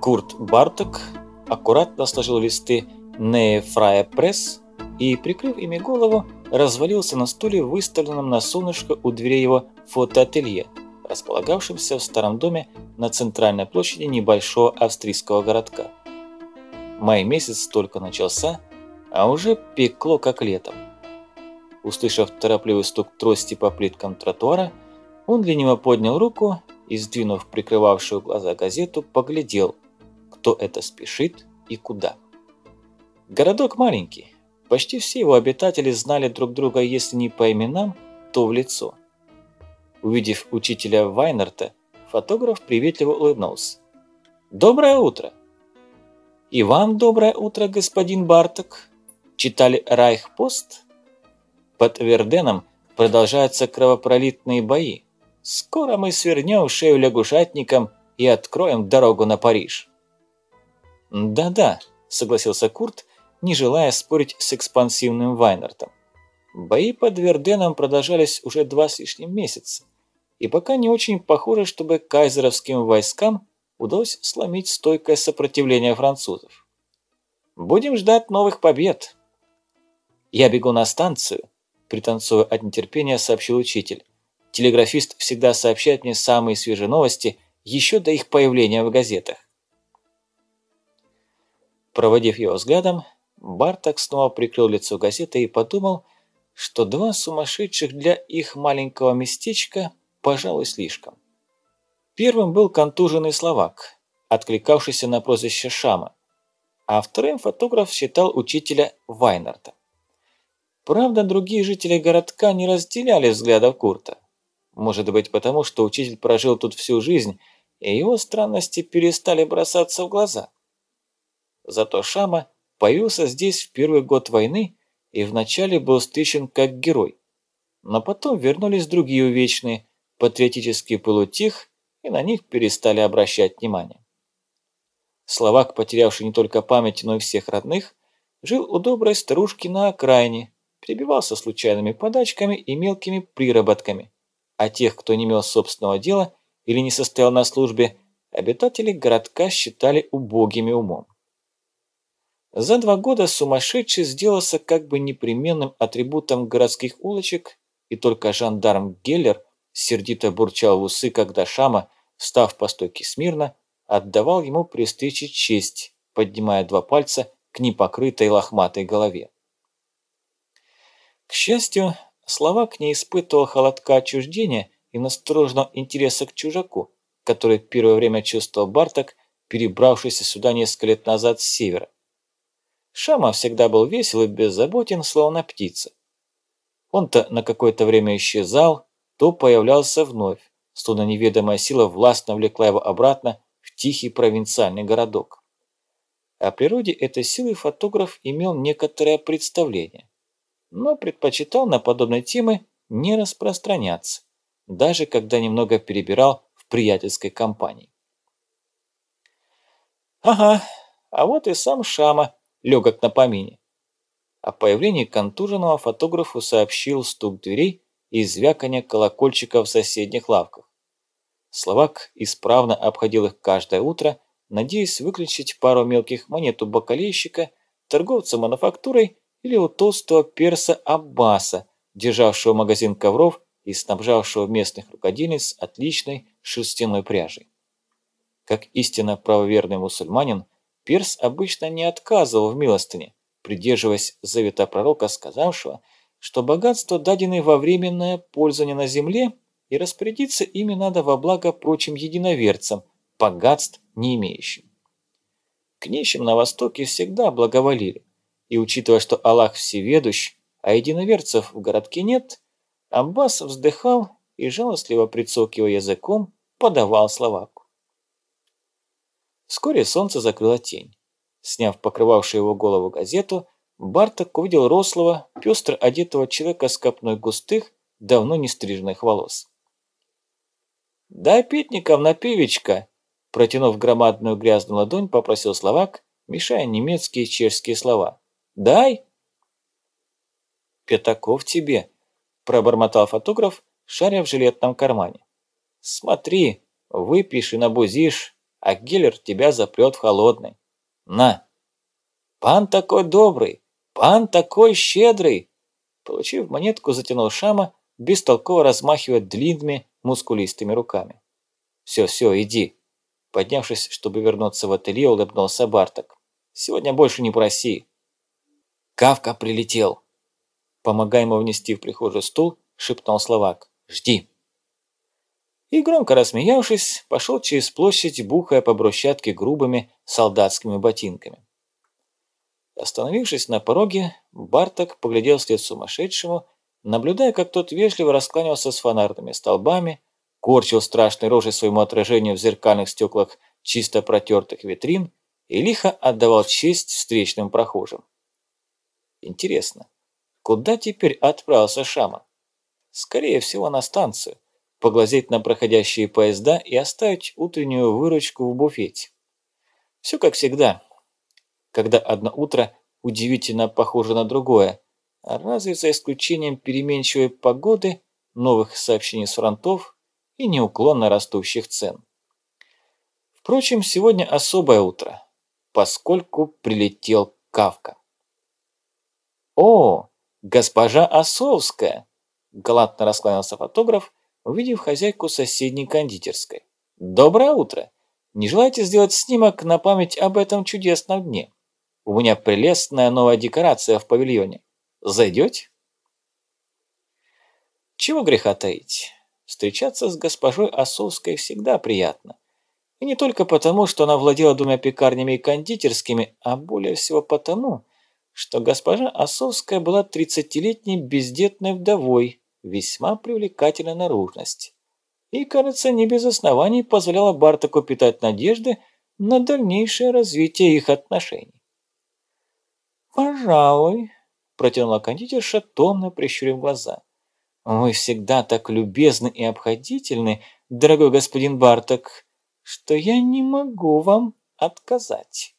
Курт Барток аккуратно сложил листы «Не Фрая Пресс» и, прикрыв ими голову, развалился на стуле, выставленном на солнышко у двери его фотоателье, располагавшемся в старом доме на центральной площади небольшого австрийского городка. Май месяц только начался, а уже пекло как летом. Услышав торопливый стук трости по плиткам тротуара, он лениво поднял руку и, сдвинув прикрывавшую глаза газету, поглядел, кто это спешит и куда. Городок маленький. Почти все его обитатели знали друг друга, если не по именам, то в лицо. Увидев учителя Вайнерта, фотограф приветливо улыбнулся. «Доброе утро!» «И вам доброе утро, господин Барток!» Читали «Райхпост»? Под Верденом продолжаются кровопролитные бои. Скоро мы свернем шею лягушатникам и откроем дорогу на Париж. «Да-да», – согласился Курт, не желая спорить с экспансивным Вайнертом. Бои под Верденом продолжались уже два с лишним месяца, и пока не очень похоже, чтобы кайзеровским войскам удалось сломить стойкое сопротивление французов. Будем ждать новых побед. Я бегу на станцию, пританцуя от нетерпения, сообщил учитель. Телеграфист всегда сообщает мне самые свежие новости еще до их появления в газетах. Проводив его взглядом, Барток снова прикрыл лицо газетой и подумал, что два сумасшедших для их маленького местечка, пожалуй, слишком. Первым был контуженный словак, откликавшийся на прозвище Шама, а вторым фотограф считал учителя Вайнарта. Правда, другие жители городка не разделяли взглядов Курта. Может быть потому, что учитель прожил тут всю жизнь, и его странности перестали бросаться в глаза. Зато Шама появился здесь в первый год войны и вначале был встречен как герой. Но потом вернулись другие увечные, патриотический полутих, и на них перестали обращать внимание. Словак, потерявший не только память, но и всех родных, жил у доброй старушки на окраине, перебивался случайными подачками и мелкими приработками, а тех, кто не имел собственного дела или не состоял на службе, обитатели городка считали убогими умом. За два года сумасшедший сделался как бы непременным атрибутом городских улочек, и только жандарм Геллер сердито бурчал в усы, когда Шама, встав по стойке смирно, отдавал ему при встрече честь, поднимая два пальца к непокрытой лохматой голове. К счастью, Словак не испытывал холодка отчуждения и настороженного интереса к чужаку, который первое время чувствовал Барток, перебравшийся сюда несколько лет назад с севера. Шама всегда был весел и беззаботен, словно птица. Он-то на какое-то время исчезал, то появлялся вновь, словно неведомая сила властно влекла его обратно в тихий провинциальный городок. О природе этой силы фотограф имел некоторое представление, но предпочитал на подобные темы не распространяться, даже когда немного перебирал в приятельской компании. Ага, а вот и сам Шама – легок на помине. О появлении контуженного фотографу сообщил стук дверей и звяканье колокольчиков в соседних лавках. Словак исправно обходил их каждое утро, надеясь выключить пару мелких монет у бакалейщика, торговца мануфактурой или у толстого перса Аббаса, державшего магазин ковров и снабжавшего местных рукодельниц отличной шерстяной пряжей. Как истинно правоверный мусульманин, Перс обычно не отказывал в милостыне, придерживаясь завета пророка, сказавшего, что богатство дадены во временное пользование на земле, и распорядиться ими надо во благо прочим единоверцам, богатств не имеющим. К нищим на Востоке всегда благоволили, и учитывая, что Аллах всеведущ, а единоверцев в городке нет, Аббас вздыхал и, жалостливо прицокивая языком, подавал словаку. Вскоре солнце закрыло тень. Сняв покрывавшую его голову газету, Барток увидел рослого, пестро одетого человека с копной густых, давно не стриженных волос. «Дай питников на пивечка!» Протянув громадную грязную ладонь, попросил словак, мешая немецкие и чешские слова. «Дай!» «Пятаков тебе!» – пробормотал фотограф, шаря в жилетном кармане. «Смотри, выпьешь и набузишь, а Геллер тебя запрет в холодной. На!» «Пан такой добрый! Пан такой щедрый!» Получив монетку, затянул Шама, бестолково размахивая длинными, мускулистыми руками. «Все, все, иди!» Поднявшись, чтобы вернуться в ателье, улыбнулся Барток. «Сегодня больше не проси!» «Кавка прилетел!» Помогая ему внести в прихожую стул, шепнул Словак. «Жди!» И громко рассмеявшись, пошел через площадь, бухая по брусчатке грубыми солдатскими ботинками. Остановившись на пороге, Барток поглядел вслед сумасшедшему, наблюдая, как тот вежливо раскланялся с фонарными столбами, корчил страшной рожей своему отражению в зеркальных стеклах чисто протертых витрин и лихо отдавал честь встречным прохожим. Интересно, куда теперь отправился Шама? Скорее всего, на станцию, поглазеть на проходящие поезда и оставить утреннюю выручку в буфете. Все как всегда, когда одно утро удивительно похоже на другое, разве за исключением переменчивой погоды, новых сообщений с фронтов и неуклонно растущих цен. Впрочем, сегодня особое утро, поскольку прилетел Кавка. «О, госпожа Осовская!» – галантно раскланялся фотограф, увидев хозяйку соседней кондитерской. «Доброе утро! Не желаете сделать снимок на память об этом чудесном дне?» У меня прелестная новая декорация в павильоне. Зайдете? Чего греха таить? Встречаться с госпожой Осовской всегда приятно. И не только потому, что она владела двумя пекарнями и кондитерскими, а более всего потому, что госпожа Осовская была 30-летней бездетной вдовой, весьма привлекательной наружности. И, кажется, не без оснований позволяла Бартаку питать надежды на дальнейшее развитие их отношений. «Пожалуй», – протянула кондитерша, томно прищурив глаза. «Вы всегда так любезны и обходительны, дорогой господин Барток, что я не могу вам отказать».